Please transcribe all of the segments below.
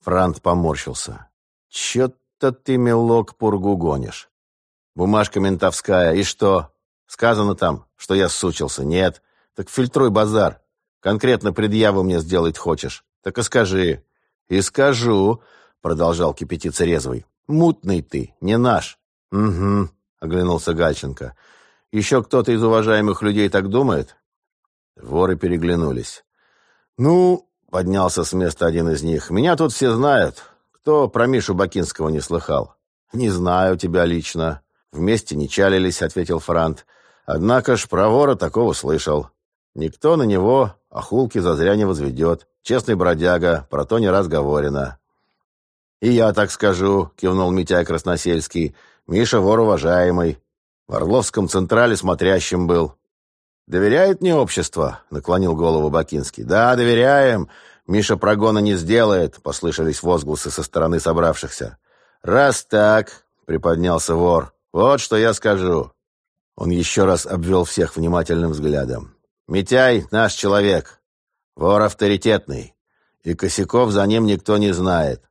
Франт поморщился. «Чё-то ты, мелок, пургу гонишь. Бумажка ментовская, и что? Сказано там, что я сучился. Нет. Так фильтруй базар. Конкретно предъяву мне сделать хочешь. Так и скажи». «И скажу», — продолжал кипятиться резвый. «Мутный ты, не наш». «Угу», — оглянулся Гальченко. «Еще кто-то из уважаемых людей так думает?» Воры переглянулись. «Ну, — поднялся с места один из них, — меня тут все знают. Кто про Мишу Бакинского не слыхал?» «Не знаю тебя лично. Вместе не чалились», — ответил Франт. «Однако ж про вора такого слышал. Никто на него охулки зазря не возведет. Честный бродяга, про то не раз говорено». «И я так скажу», — кивнул Митяй Красносельский. «Миша вор уважаемый. В Орловском Централе смотрящим был. «Доверяет мне общество?» — наклонил голову Бакинский. «Да, доверяем. Миша прогона не сделает», — послышались возгласы со стороны собравшихся. «Раз так», — приподнялся вор, — «вот что я скажу». Он еще раз обвел всех внимательным взглядом. «Митяй — наш человек. Вор авторитетный. И косяков за ним никто не знает.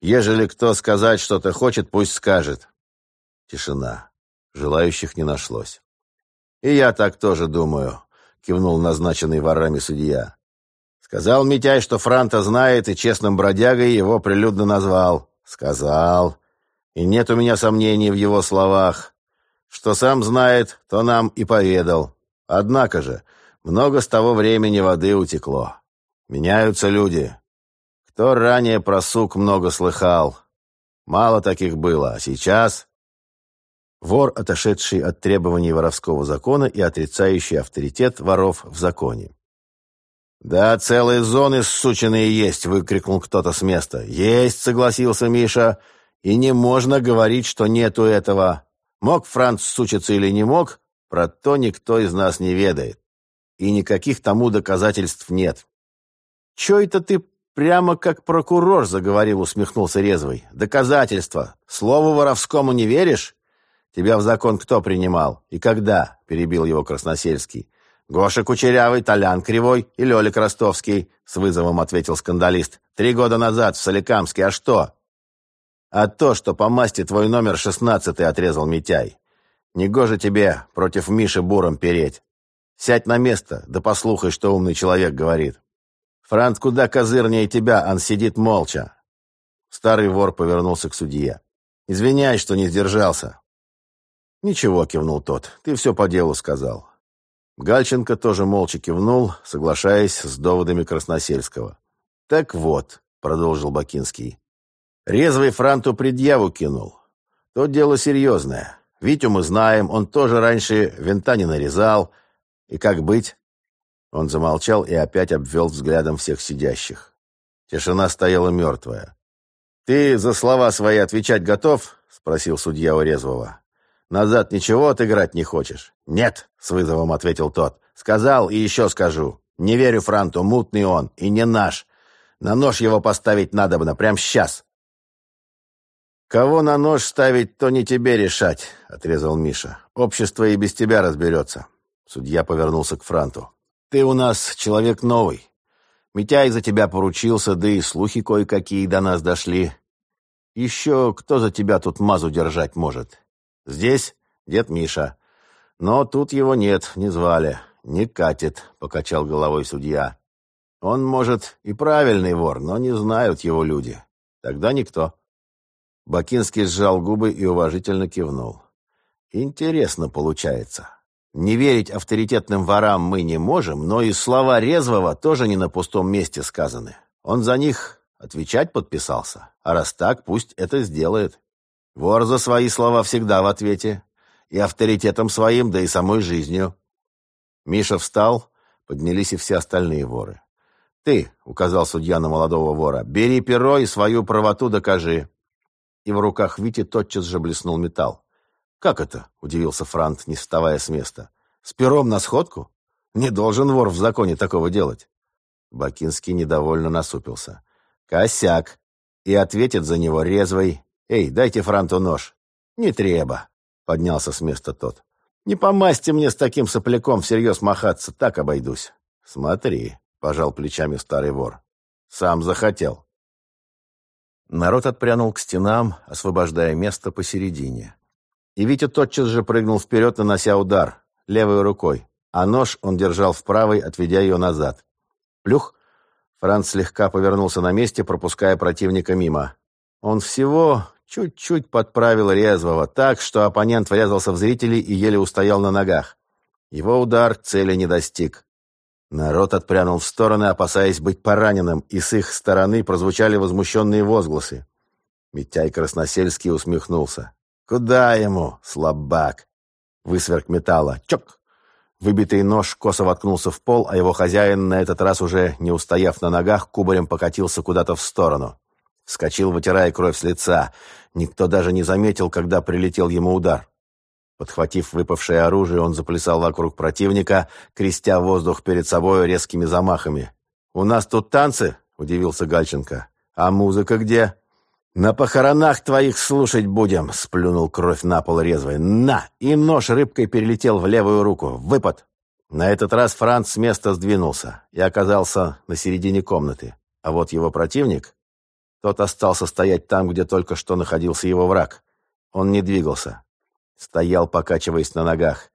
Ежели кто сказать что-то хочет, пусть скажет». Тишина. Желающих не нашлось. «И я так тоже думаю», — кивнул назначенный ворами судья. «Сказал Митяй, что Франта знает, и честным бродягой его прилюдно назвал. Сказал. И нет у меня сомнений в его словах. Что сам знает, то нам и поведал. Однако же, много с того времени воды утекло. Меняются люди. Кто ранее про сук много слыхал. Мало таких было, а сейчас Вор, отошедший от требований воровского закона и отрицающий авторитет воров в законе. «Да, целые зоны сученные есть!» — выкрикнул кто-то с места. «Есть!» — согласился Миша. «И не можно говорить, что нету этого. Мог Франц сучиться или не мог, про то никто из нас не ведает. И никаких тому доказательств нет». «Чё это ты прямо как прокурор заговорил?» — усмехнулся резвый. «Доказательства. Слову воровскому не веришь? «Тебя в закон кто принимал? И когда?» — перебил его Красносельский. «Гоша Кучерявый, Толян Кривой и Лёлик Ростовский», — с вызовом ответил скандалист. «Три года назад в Соликамске. А что?» «А то, что по масти твой номер шестнадцатый отрезал Митяй. Негоже тебе против Миши буром переть. Сядь на место, да послухай, что умный человек говорит. Франц куда козырнее тебя, он сидит молча». Старый вор повернулся к судье. «Извиняй, что не сдержался. «Ничего», — кивнул тот, — «ты все по делу сказал». Гальченко тоже молча кивнул, соглашаясь с доводами Красносельского. «Так вот», — продолжил Бакинский, — «резвый Франту предъяву кинул. То дело серьезное. Витю мы знаем, он тоже раньше винта не нарезал. И как быть?» Он замолчал и опять обвел взглядом всех сидящих. Тишина стояла мертвая. «Ты за слова свои отвечать готов?» — спросил судья у резвого. Назад ничего отыграть не хочешь?» «Нет», — с вызовом ответил тот. «Сказал и еще скажу. Не верю Франту, мутный он, и не наш. На нож его поставить надобно, прямо сейчас». «Кого на нож ставить, то не тебе решать», — отрезал Миша. «Общество и без тебя разберется». Судья повернулся к Франту. «Ты у нас человек новый. Митяй за тебя поручился, да и слухи кое-какие до нас дошли. Еще кто за тебя тут мазу держать может? Здесь дед Миша. Но тут его нет, не звали. Не катит, покачал головой судья. Он, может, и правильный вор, но не знают его люди. Тогда никто. Бакинский сжал губы и уважительно кивнул. Интересно получается. Не верить авторитетным ворам мы не можем, но и слова резвого тоже не на пустом месте сказаны. Он за них отвечать подписался. А раз так, пусть это сделает. Вор за свои слова всегда в ответе. И авторитетом своим, да и самой жизнью. Миша встал, поднялись и все остальные воры. «Ты», — указал судья на молодого вора, — «бери перо и свою правоту докажи». И в руках Вити тотчас же блеснул металл. «Как это?» — удивился Франт, не вставая с места. «С пером на сходку? Не должен вор в законе такого делать». Бакинский недовольно насупился. «Косяк!» И ответит за него резвый «Эй, дайте Франту нож». «Не треба», — поднялся с места тот. «Не помасьте мне с таким сопляком всерьез махаться, так обойдусь». «Смотри», — пожал плечами старый вор. «Сам захотел». Народ отпрянул к стенам, освобождая место посередине. И Витя тотчас же прыгнул вперед, нанося удар, левой рукой, а нож он держал в правой, отведя ее назад. Плюх! Франц слегка повернулся на месте, пропуская противника мимо. Он всего чуть-чуть подправил резвого, так, что оппонент врезался в зрителей и еле устоял на ногах. Его удар цели не достиг. Народ отпрянул в стороны, опасаясь быть пораненным, и с их стороны прозвучали возмущенные возгласы. Митяй Красносельский усмехнулся. «Куда ему, слабак?» Высверк металла. «Чок!» Выбитый нож косо воткнулся в пол, а его хозяин, на этот раз уже не устояв на ногах, кубарем покатился куда-то в сторону. Вскочил, вытирая кровь с лица. Никто даже не заметил, когда прилетел ему удар. Подхватив выпавшее оружие, он заплясал вокруг противника, крестя воздух перед собой резкими замахами. «У нас тут танцы?» — удивился Гальченко. «А музыка где?» «На похоронах твоих слушать будем!» — сплюнул кровь на пол резвой. «На!» И нож рыбкой перелетел в левую руку. «Выпад!» На этот раз Франц с места сдвинулся и оказался на середине комнаты. А вот его противник... Тот остался стоять там, где только что находился его враг. Он не двигался. Стоял, покачиваясь на ногах.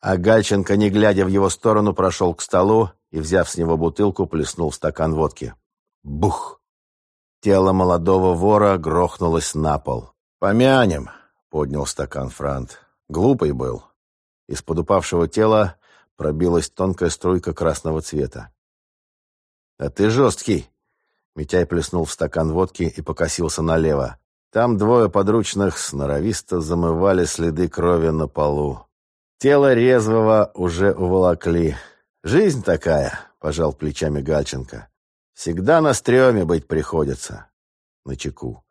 А Гальченко, не глядя в его сторону, прошел к столу и, взяв с него бутылку, плеснул стакан водки. Бух! Тело молодого вора грохнулось на пол. «Помянем!» — поднял стакан Франт. Глупый был. Из-под упавшего тела пробилась тонкая струйка красного цвета. «А ты жесткий!» Митяй плеснул в стакан водки и покосился налево. Там двое подручных сноровисто замывали следы крови на полу. Тело резвого уже уволокли. «Жизнь такая», — пожал плечами Гальченко. «Всегда на стреме быть приходится». На чеку.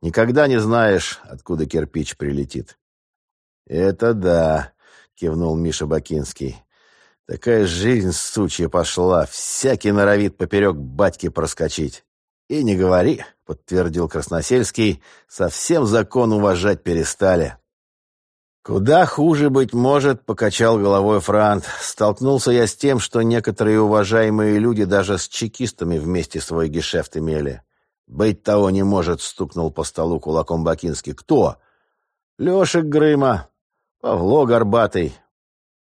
«Никогда не знаешь, откуда кирпич прилетит». «Это да», — кивнул Миша Бакинский. «Такая жизнь, сучья, пошла. Всякий норовит поперек батьки проскочить». «И не говори», — подтвердил Красносельский, — «совсем закон уважать перестали». «Куда хуже быть может», — покачал головой Франт. «Столкнулся я с тем, что некоторые уважаемые люди даже с чекистами вместе свой гешефт имели. Быть того не может», — стукнул по столу кулаком Бакинский. «Кто?» «Лешек Грыма, Павло Горбатый.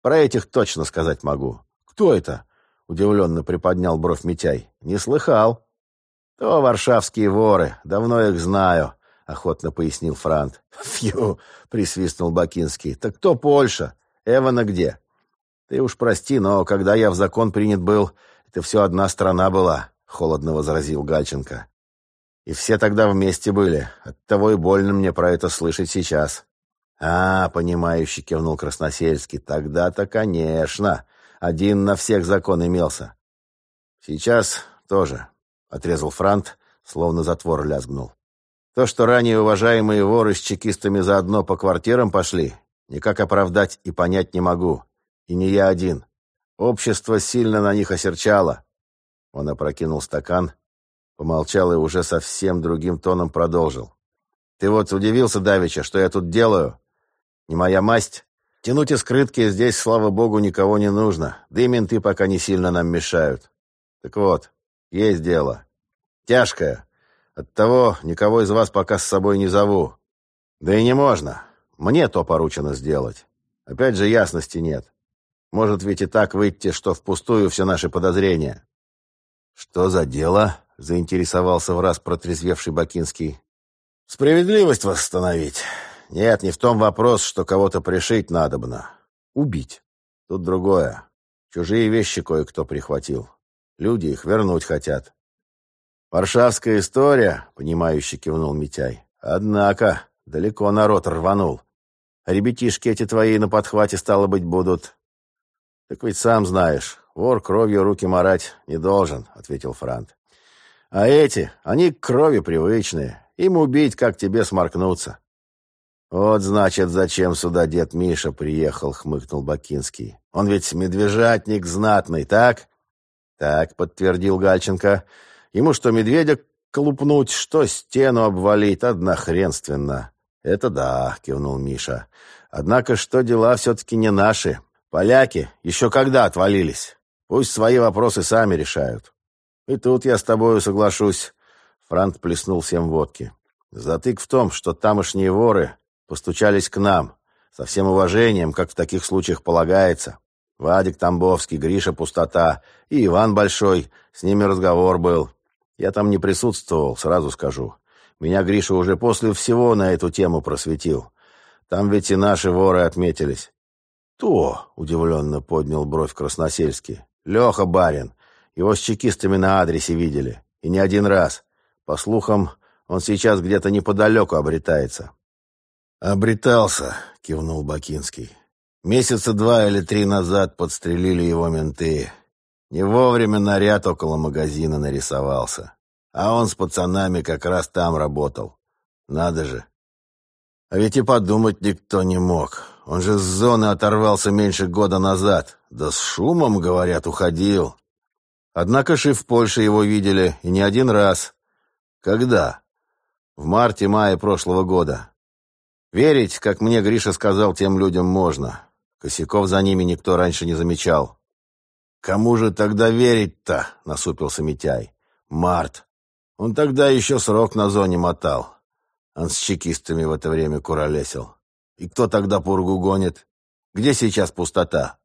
Про этих точно сказать могу». «Кто это?» — удивленно приподнял бровь Митяй. «Не слыхал». «То варшавские воры, давно их знаю», — охотно пояснил Франт. «Фью!» — присвистнул Бакинский. «Так кто Польша? Эвана где?» «Ты уж прости, но когда я в закон принят был, это все одна страна была», — холодно возразил Гальченко. «И все тогда вместе были. Оттого и больно мне про это слышать сейчас». «А, понимающий», — кивнул Красносельский. «Тогда-то, конечно. Один на всех закон имелся. Сейчас тоже. — отрезал Франт, словно затвор лязгнул. То, что ранее уважаемые воры с чекистами заодно по квартирам пошли, никак оправдать и понять не могу. И не я один. Общество сильно на них осерчало. Он опрокинул стакан, помолчал и уже совсем другим тоном продолжил. Ты вот удивился, Давича, что я тут делаю? Не моя масть. Тянуть из скрытки здесь, слава богу, никого не нужно. Да и менты пока не сильно нам мешают. Так вот, есть дело. Тяжкое. Оттого никого из вас пока с собой не зову. Да и не можно. Мне то поручено сделать. Опять же, ясности нет. Может ведь и так выйти, что впустую все наши подозрения. Что за дело? Заинтересовался в раз протрезвевший Бакинский. Справедливость восстановить. Нет, не в том вопрос, что кого-то пришить надобно. Убить. Тут другое. Чужие вещи кое-кто прихватил. Люди их вернуть хотят. «Варшавская история», — понимающе кивнул Митяй. «Однако, далеко народ рванул. Ребятишки эти твои на подхвате, стало быть, будут». «Так ведь сам знаешь, вор кровью руки марать не должен», — ответил Франт. «А эти, они к крови привычные. Им убить, как тебе сморкнуться». «Вот, значит, зачем сюда дед Миша приехал», — хмыкнул Бакинский. «Он ведь медвежатник знатный, так?» «Так», — подтвердил Гальченко. «Ему что, медведя клупнуть, что стену обвалить, однохренственно». «Это да», — кивнул Миша. «Однако что дела все-таки не наши. Поляки еще когда отвалились? Пусть свои вопросы сами решают». «И тут я с тобою соглашусь». Франт плеснул всем водки. Затык в том, что тамошние воры постучались к нам, со всем уважением, как в таких случаях полагается. Вадик Тамбовский, Гриша Пустота и Иван Большой, с ними разговор был. Я там не присутствовал, сразу скажу. Меня Гриша уже после всего на эту тему просветил. Там ведь и наши воры отметились. «То?» — удивленно поднял бровь Красносельский. «Леха Барин. Его с чекистами на адресе видели. И не один раз. По слухам, он сейчас где-то неподалеку обретается». «Обретался», — кивнул Бакинский. «Месяца два или три назад подстрелили его менты. Не вовремя наряд около магазина нарисовался. А он с пацанами как раз там работал. Надо же. А ведь и подумать никто не мог. Он же с зоны оторвался меньше года назад. Да с шумом, говорят, уходил. Однако же в Польше его видели, и не один раз. Когда? В марте-мае прошлого года. Верить, как мне Гриша сказал, тем людям можно. Косяков за ними никто раньше не замечал. «Кому же тогда верить-то?» — насупился Митяй. «Март. Он тогда еще срок на зоне мотал. Он с чекистами в это время куролесил. И кто тогда пургу гонит? Где сейчас пустота?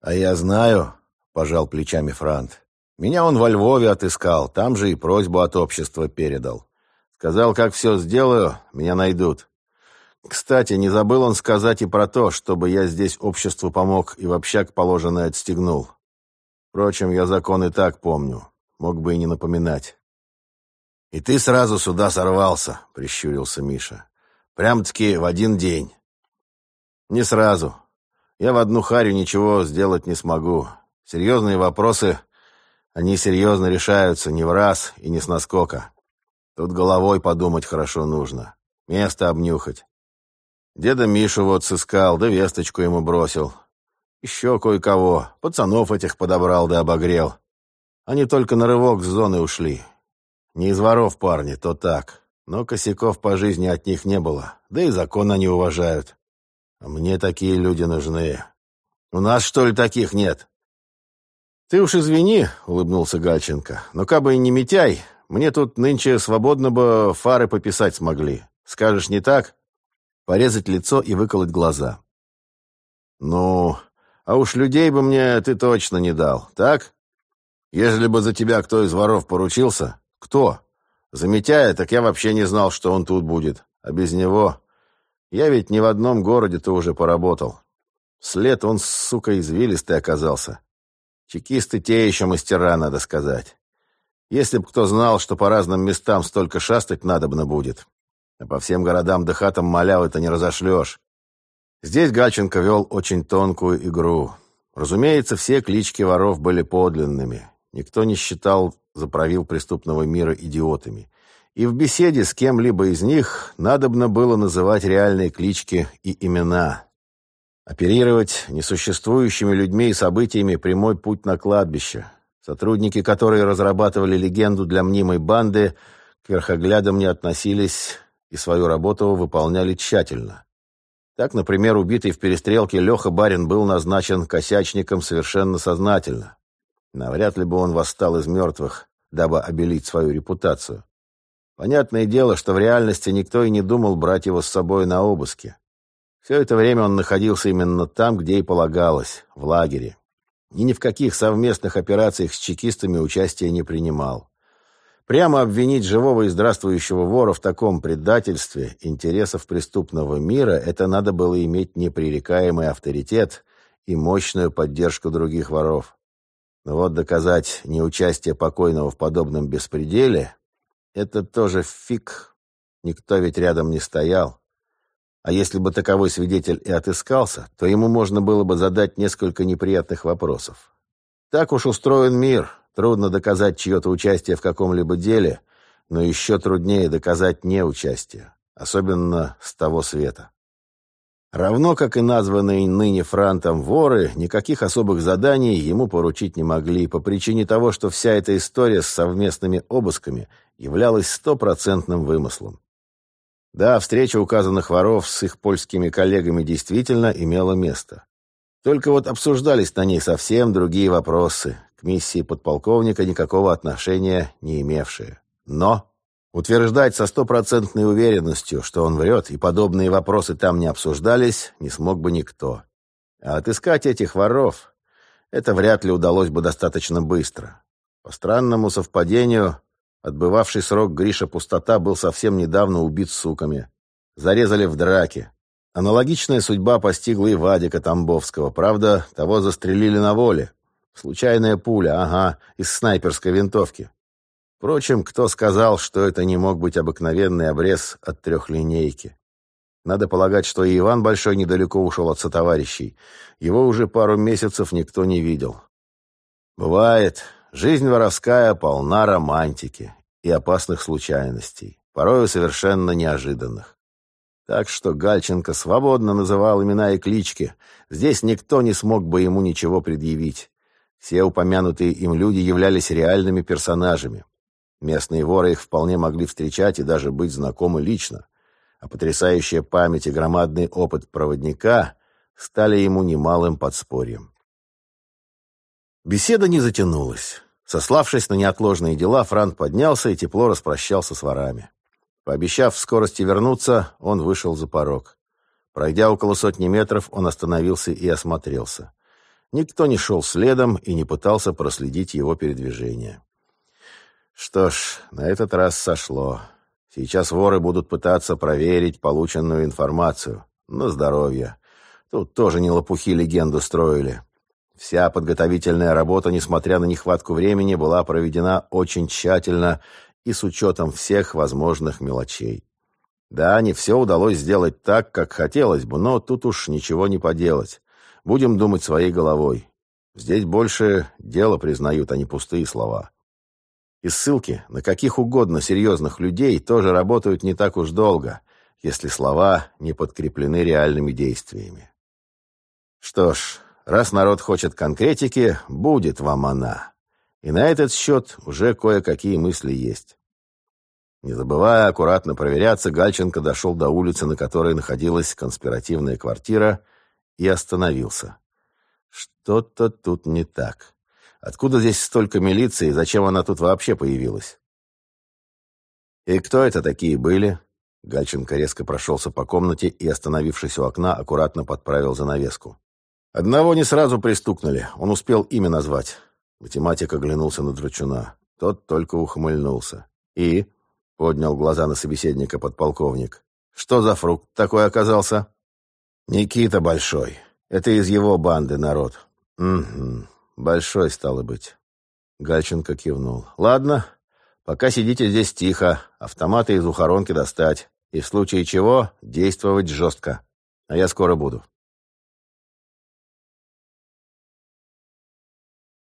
А я знаю, пожал плечами Франт. Меня он во Львове отыскал, там же и просьбу от общества передал. Сказал, как все сделаю, меня найдут. Кстати, не забыл он сказать и про то, чтобы я здесь обществу помог и в общак положенное отстегнул. Впрочем, я закон и так помню, мог бы и не напоминать. «И ты сразу сюда сорвался», — прищурился Миша. «Прям-таки в один день». «Не сразу. Я в одну харю ничего сделать не смогу. Серьезные вопросы, они серьезно решаются не в раз и не с наскока. Тут головой подумать хорошо нужно, место обнюхать. Деда Мишу вот сыскал, да весточку ему бросил. Еще кое-кого, пацанов этих подобрал да обогрел. Они только на рывок с зоны ушли. Не из воров парни, то так. Но косяков по жизни от них не было. Да и закон они уважают. А мне такие люди нужны. У нас, что ли, таких нет? Ты уж извини, улыбнулся Гальченко. Но кабы и не Митяй, мне тут нынче свободно бы фары пописать смогли. Скажешь, не так? Порезать лицо и выколоть глаза. Ну, а уж людей бы мне ты точно не дал, так? Ежели бы за тебя кто из воров поручился, «Кто?» «Заметяя, так я вообще не знал, что он тут будет. А без него... Я ведь не в одном городе-то уже поработал. След он, сука, извилистый оказался. Чекисты те еще мастера, надо сказать. Если б кто знал, что по разным местам столько шастать надобно будет. А по всем городам да хатам малявы-то не разошлешь. Здесь Гальченко вел очень тонкую игру. Разумеется, все клички воров были подлинными. Никто не считал заправил преступного мира идиотами. И в беседе с кем-либо из них надобно было называть реальные клички и имена. Оперировать несуществующими людьми и событиями прямой путь на кладбище. Сотрудники, которые разрабатывали легенду для мнимой банды, к верхоглядам не относились и свою работу выполняли тщательно. Так, например, убитый в перестрелке Леха Барин был назначен косячником совершенно сознательно. Навряд ли бы он восстал из мертвых, дабы обелить свою репутацию. Понятное дело, что в реальности никто и не думал брать его с собой на обыски. Все это время он находился именно там, где и полагалось, в лагере. И ни в каких совместных операциях с чекистами участия не принимал. Прямо обвинить живого и здравствующего вора в таком предательстве интересов преступного мира это надо было иметь непререкаемый авторитет и мощную поддержку других воров. Но вот доказать неучастие покойного в подобном беспределе — это тоже фиг. Никто ведь рядом не стоял. А если бы таковой свидетель и отыскался, то ему можно было бы задать несколько неприятных вопросов. Так уж устроен мир. Трудно доказать чье-то участие в каком-либо деле, но еще труднее доказать неучастие, особенно с того света. Равно как и названные ныне Франтом воры, никаких особых заданий ему поручить не могли по причине того, что вся эта история с совместными обысками являлась стопроцентным вымыслом. Да, встреча указанных воров с их польскими коллегами действительно имела место. Только вот обсуждались на ней совсем другие вопросы, к миссии подполковника никакого отношения не имевшие. Но утверждать со стопроцентной уверенностью, что он врет, и подобные вопросы там не обсуждались, не смог бы никто. А отыскать этих воров — это вряд ли удалось бы достаточно быстро. По странному совпадению, отбывавший срок Гриша Пустота был совсем недавно убит суками. Зарезали в драке. Аналогичная судьба постигла и Вадика Тамбовского. Правда, того застрелили на воле. Случайная пуля, ага, из снайперской винтовки. Впрочем, кто сказал, что это не мог быть обыкновенный обрез от трехлинейки? Надо полагать, что и Иван Большой недалеко ушел от сотоварищей. Его уже пару месяцев никто не видел. Бывает, жизнь воровская полна романтики и опасных случайностей, порою совершенно неожиданных. Так что Гальченко свободно называл имена и клички. Здесь никто не смог бы ему ничего предъявить. Все упомянутые им люди являлись реальными персонажами. Местные воры их вполне могли встречать и даже быть знакомы лично. А потрясающая память и громадный опыт проводника стали ему немалым подспорьем. Беседа не затянулась. Сославшись на неотложные дела, Франк поднялся и тепло распрощался с ворами. Пообещав в скорости вернуться, он вышел за порог. Пройдя около сотни метров, он остановился и осмотрелся. Никто не шел следом и не пытался проследить его передвижение. Что ж, на этот раз сошло. Сейчас воры будут пытаться проверить полученную информацию. На здоровье. Тут тоже не лопухи легенду строили. Вся подготовительная работа, несмотря на нехватку времени, была проведена очень тщательно и с учетом всех возможных мелочей. Да, не все удалось сделать так, как хотелось бы, но тут уж ничего не поделать. Будем думать своей головой. Здесь больше дело признают, а не пустые слова. И ссылки на каких угодно серьезных людей тоже работают не так уж долго, если слова не подкреплены реальными действиями. Что ж, раз народ хочет конкретики, будет вам она. И на этот счет уже кое-какие мысли есть. Не забывая аккуратно проверяться, Гальченко дошел до улицы, на которой находилась конспиративная квартира, и остановился. Что-то тут не так. Откуда здесь столько милиции, зачем она тут вообще появилась? И кто это такие были? Гальченко резко прошелся по комнате и, остановившись у окна, аккуратно подправил занавеску. Одного не сразу пристукнули, он успел имя назвать. Математик оглянулся на Дручуна. Тот только ухмыльнулся. «И?» — поднял глаза на собеседника подполковник. «Что за фрукт такой оказался?» «Никита Большой. Это из его банды народ». «Угу. Большой, стало быть. Гальченко кивнул. Ладно, пока сидите здесь тихо, автоматы из ухоронки достать. И в случае чего действовать жестко. А я скоро буду.